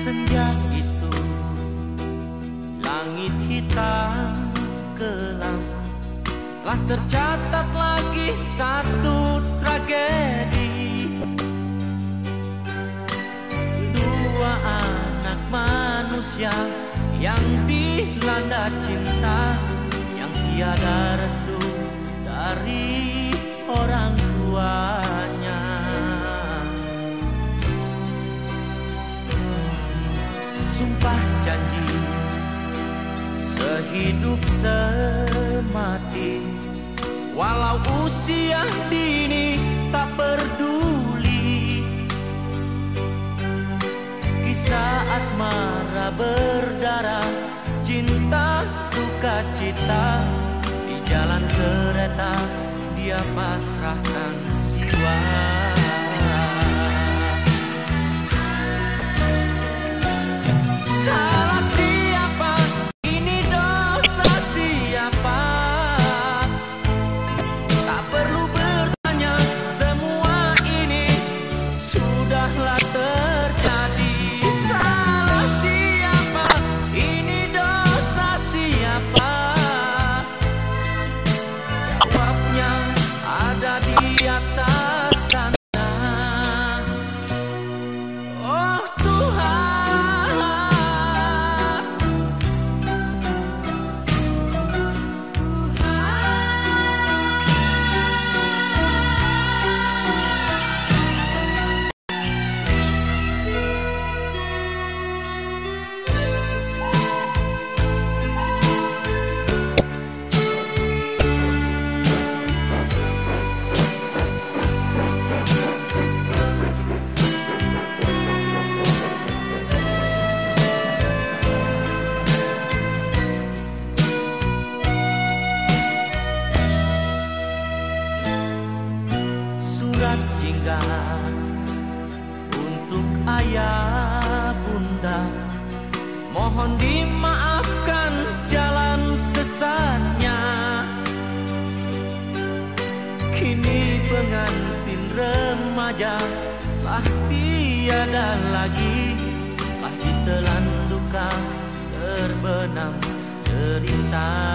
senja itu. Langit hitam kelam. Telah tercatat lagi satu tragedi. Dua anak manusia Yang dilanda cinta Yang tiada restu Sumpah janji sehidup semati. Walau usia dini tak peduli. Kisah asmara berdarah Cinta duka cita. Di jalan kereta dia pasrahkan jiwa Yeah. Untuk ayah bunda mohon dimaafkan jalan sesatnya kini pengantin remaja telah tiada lagi telah ditelan duka terbenam cerita